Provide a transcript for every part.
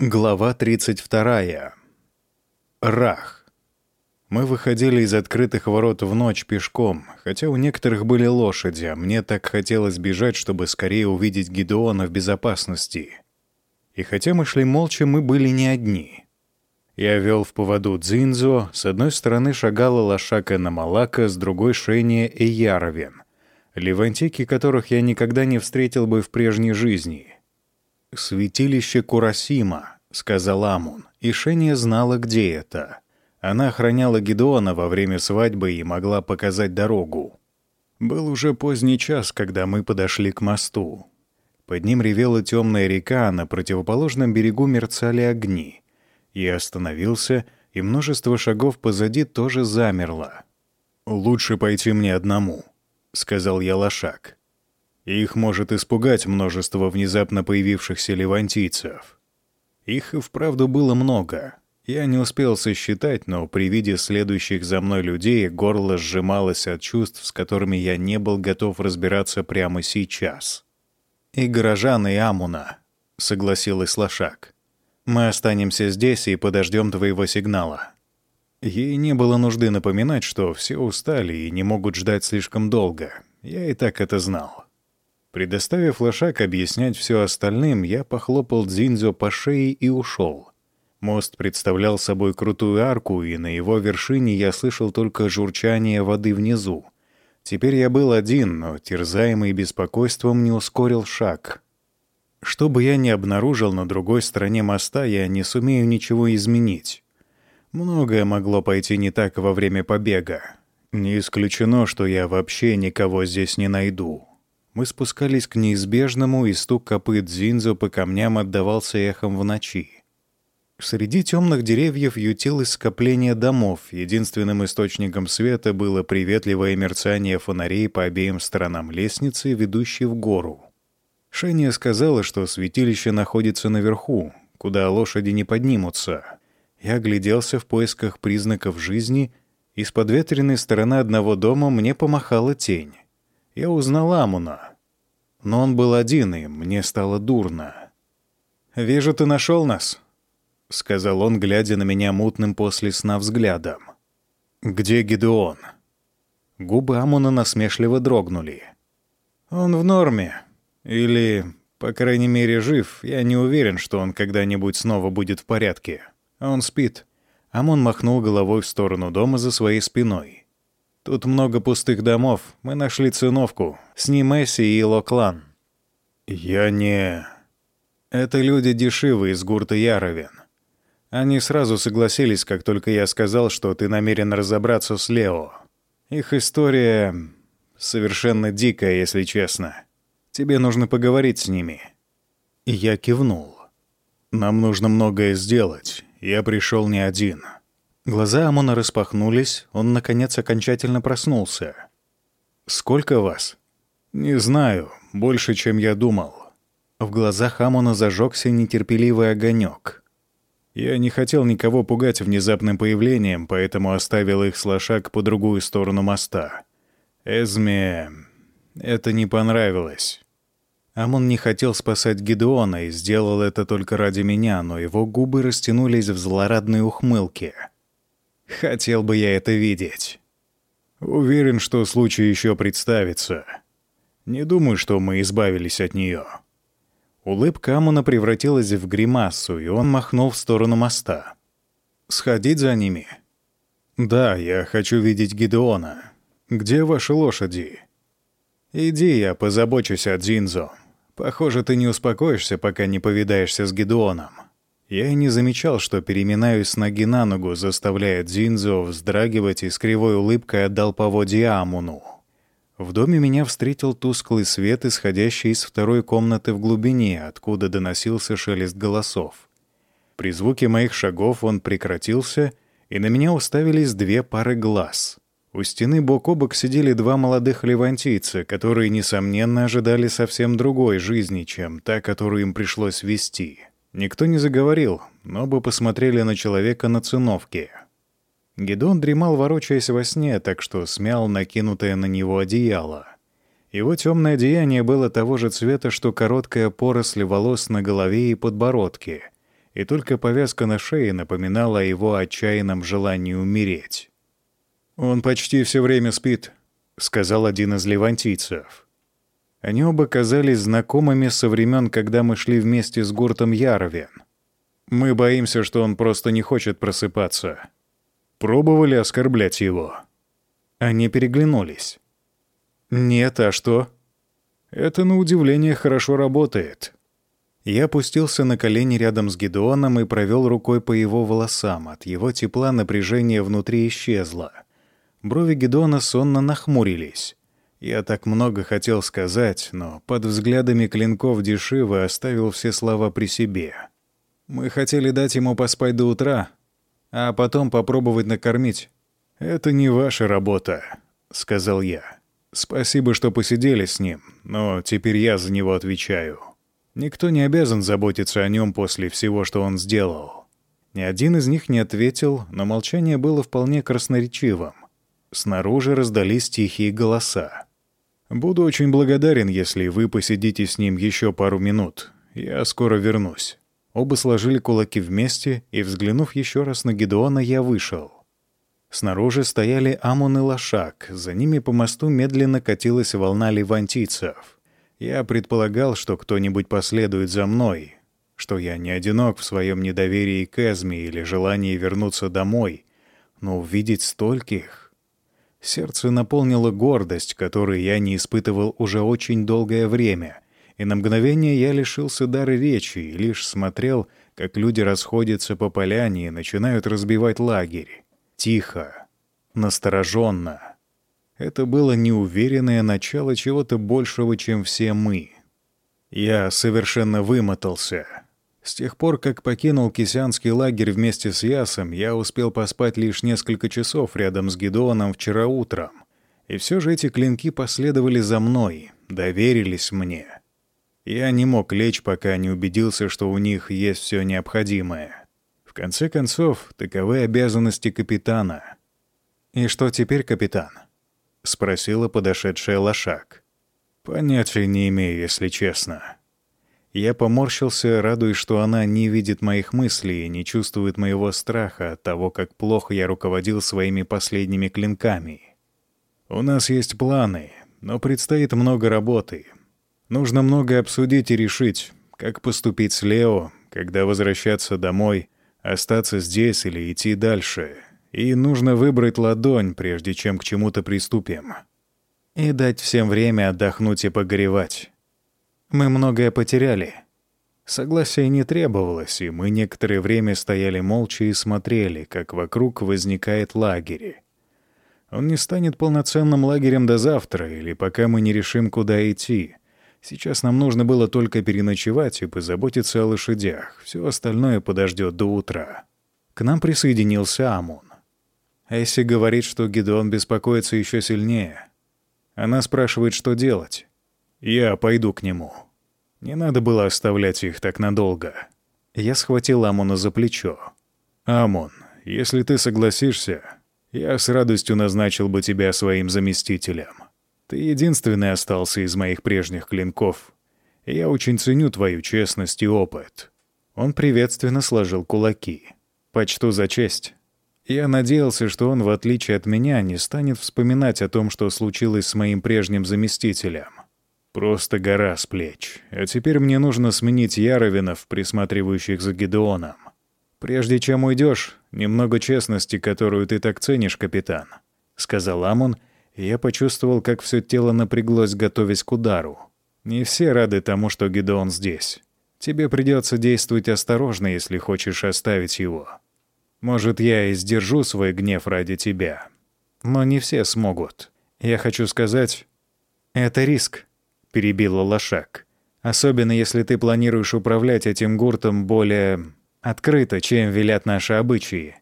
Глава 32. Рах. Мы выходили из открытых ворот в ночь пешком, хотя у некоторых были лошади, а мне так хотелось бежать, чтобы скорее увидеть Гидеона в безопасности. И хотя мы шли молча, мы были не одни. Я вел в поводу Дзинзо, с одной стороны шагала лошака Намалака, с другой — Шения и Яровин, левантики которых я никогда не встретил бы в прежней жизни — «Святилище Курасима», — сказал Амун, и Шения знала, где это. Она охраняла Гедеона во время свадьбы и могла показать дорогу. Был уже поздний час, когда мы подошли к мосту. Под ним ревела темная река, а на противоположном берегу мерцали огни. Я остановился, и множество шагов позади тоже замерло. «Лучше пойти мне одному», — сказал я лошак. Их может испугать множество внезапно появившихся левантийцев. Их и вправду было много. Я не успел сосчитать, но при виде следующих за мной людей горло сжималось от чувств, с которыми я не был готов разбираться прямо сейчас. «И горожан, и Амуна», — согласилась Лошак. «Мы останемся здесь и подождем твоего сигнала». Ей не было нужды напоминать, что все устали и не могут ждать слишком долго. Я и так это знал. Предоставив лошак объяснять все остальным, я похлопал Дзинзо по шее и ушел. Мост представлял собой крутую арку, и на его вершине я слышал только журчание воды внизу. Теперь я был один, но, терзаемый беспокойством, не ускорил шаг. Что бы я ни обнаружил на другой стороне моста, я не сумею ничего изменить. Многое могло пойти не так во время побега. Не исключено, что я вообще никого здесь не найду. Мы спускались к неизбежному, и стук копыт Зинзо по камням отдавался эхом в ночи. Среди темных деревьев ютилось скопление домов. Единственным источником света было приветливое мерцание фонарей по обеим сторонам лестницы, ведущей в гору. Шения сказала, что святилище находится наверху, куда лошади не поднимутся. Я огляделся в поисках признаков жизни, и с подветренной стороны одного дома мне помахала тень я узнал Амуна. Но он был один, и мне стало дурно. «Вижу, ты нашел нас», — сказал он, глядя на меня мутным после сна взглядом. «Где Гидеон?» Губы Амуна насмешливо дрогнули. «Он в норме. Или, по крайней мере, жив. Я не уверен, что он когда-нибудь снова будет в порядке. Он спит». Амон махнул головой в сторону дома за своей спиной. Тут много пустых домов. Мы нашли циновку. С ним Эсси и Локлан. Я не... Это люди дешевые из гурта Яровен. Они сразу согласились, как только я сказал, что ты намерен разобраться с Лео. Их история совершенно дикая, если честно. Тебе нужно поговорить с ними. Я кивнул. Нам нужно многое сделать. Я пришел не один. Глаза Амона распахнулись, он, наконец, окончательно проснулся. «Сколько вас?» «Не знаю, больше, чем я думал». В глазах Амона зажегся нетерпеливый огонек. Я не хотел никого пугать внезапным появлением, поэтому оставил их с лошак по другую сторону моста. Эзме... это не понравилось. Амон не хотел спасать Гедеона и сделал это только ради меня, но его губы растянулись в злорадной ухмылке — Хотел бы я это видеть. Уверен, что случай еще представится. Не думаю, что мы избавились от нее. Улыбка Амуна превратилась в гримасу, и он махнул в сторону моста. «Сходить за ними?» «Да, я хочу видеть Гидеона. Где ваши лошади?» «Иди, я позабочусь о Дзинзо. Похоже, ты не успокоишься, пока не повидаешься с Гидеоном». Я и не замечал, что переминаюсь с ноги на ногу, заставляя Дзинзо вздрагивать и с кривой улыбкой отдал поводье Амуну. В доме меня встретил тусклый свет, исходящий из второй комнаты в глубине, откуда доносился шелест голосов. При звуке моих шагов он прекратился, и на меня уставились две пары глаз. У стены бок о бок сидели два молодых левантийца, которые, несомненно, ожидали совсем другой жизни, чем та, которую им пришлось вести. Никто не заговорил, но оба посмотрели на человека на циновке. Гедон дремал, ворочаясь во сне, так что смял накинутое на него одеяло. Его темное одеяние было того же цвета, что короткая поросль волос на голове и подбородке. и только повязка на шее напоминала о его отчаянном желании умереть. «Он почти все время спит», — сказал один из левантийцев. Они оба казались знакомыми со времен, когда мы шли вместе с Гуртом Яровен. Мы боимся, что он просто не хочет просыпаться. Пробовали оскорблять его. Они переглянулись. «Нет, а что?» «Это, на удивление, хорошо работает». Я опустился на колени рядом с Гедеоном и провел рукой по его волосам. От его тепла напряжение внутри исчезло. Брови Гедеона сонно нахмурились. Я так много хотел сказать, но под взглядами клинков Дешивы оставил все слова при себе. Мы хотели дать ему поспать до утра, а потом попробовать накормить. «Это не ваша работа», — сказал я. «Спасибо, что посидели с ним, но теперь я за него отвечаю. Никто не обязан заботиться о нем после всего, что он сделал». Ни один из них не ответил, но молчание было вполне красноречивым. Снаружи раздались тихие голоса. «Буду очень благодарен, если вы посидите с ним еще пару минут. Я скоро вернусь». Оба сложили кулаки вместе, и, взглянув еще раз на Гедеона, я вышел. Снаружи стояли Амон и Лошак, за ними по мосту медленно катилась волна левантийцев. Я предполагал, что кто-нибудь последует за мной, что я не одинок в своем недоверии к Эзме или желании вернуться домой, но увидеть стольких... Сердце наполнило гордость, которую я не испытывал уже очень долгое время, и на мгновение я лишился дара речи и лишь смотрел, как люди расходятся по поляне и начинают разбивать лагерь. Тихо, настороженно. Это было неуверенное начало чего-то большего, чем все мы. Я совершенно вымотался. С тех пор, как покинул Кисянский лагерь вместе с Ясом, я успел поспать лишь несколько часов рядом с Гедеоном вчера утром. И все же эти клинки последовали за мной, доверились мне. Я не мог лечь, пока не убедился, что у них есть все необходимое. В конце концов, таковы обязанности капитана. «И что теперь, капитан?» — спросила подошедшая лошак. «Понятия не имею, если честно». Я поморщился, радуясь, что она не видит моих мыслей не чувствует моего страха от того, как плохо я руководил своими последними клинками. «У нас есть планы, но предстоит много работы. Нужно многое обсудить и решить, как поступить с Лео, когда возвращаться домой, остаться здесь или идти дальше. И нужно выбрать ладонь, прежде чем к чему-то приступим. И дать всем время отдохнуть и погоревать. Мы многое потеряли. Согласия не требовалось, и мы некоторое время стояли молча и смотрели, как вокруг возникает лагерь. Он не станет полноценным лагерем до завтра, или пока мы не решим, куда идти — Сейчас нам нужно было только переночевать и позаботиться о лошадях. Все остальное подождет до утра. К нам присоединился Амун. Эсси говорит, что Гидеон беспокоится еще сильнее. Она спрашивает, что делать. Я пойду к нему. Не надо было оставлять их так надолго. Я схватил Амуна за плечо. «Амон, если ты согласишься, я с радостью назначил бы тебя своим заместителем. Ты единственный остался из моих прежних клинков. И я очень ценю твою честность и опыт». Он приветственно сложил кулаки. «Почту за честь». Я надеялся, что он, в отличие от меня, не станет вспоминать о том, что случилось с моим прежним заместителем. Просто гора с плеч. А теперь мне нужно сменить Яровинов, присматривающих за Гедеоном. Прежде чем уйдешь, немного честности, которую ты так ценишь, капитан», — сказал Амон, — я почувствовал, как все тело напряглось, готовясь к удару. Не все рады тому, что Гидеон здесь. Тебе придется действовать осторожно, если хочешь оставить его. Может, я и сдержу свой гнев ради тебя. Но не все смогут. Я хочу сказать... Это риск, — перебила Лошак. Особенно если ты планируешь управлять этим гуртом более открыто, чем велят наши обычаи.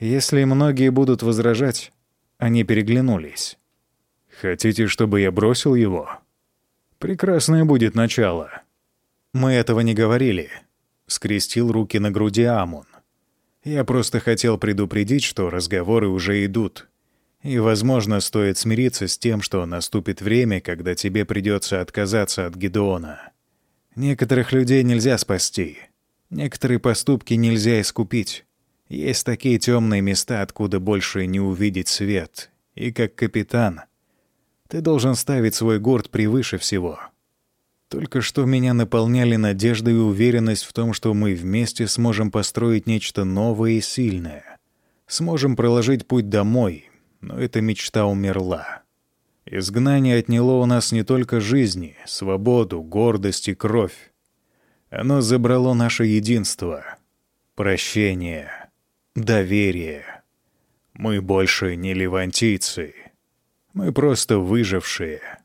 Если многие будут возражать, они переглянулись. «Хотите, чтобы я бросил его?» «Прекрасное будет начало». «Мы этого не говорили», — скрестил руки на груди Амун. «Я просто хотел предупредить, что разговоры уже идут. И, возможно, стоит смириться с тем, что наступит время, когда тебе придется отказаться от Гедеона. Некоторых людей нельзя спасти. Некоторые поступки нельзя искупить. Есть такие темные места, откуда больше не увидеть свет. И как капитан, ты должен ставить свой горд превыше всего. Только что меня наполняли надежда и уверенность в том, что мы вместе сможем построить нечто новое и сильное. Сможем проложить путь домой, но эта мечта умерла. Изгнание отняло у нас не только жизни, свободу, гордость и кровь. Оно забрало наше единство, прощение, доверие. Мы больше не левантийцы. Мы просто выжившие.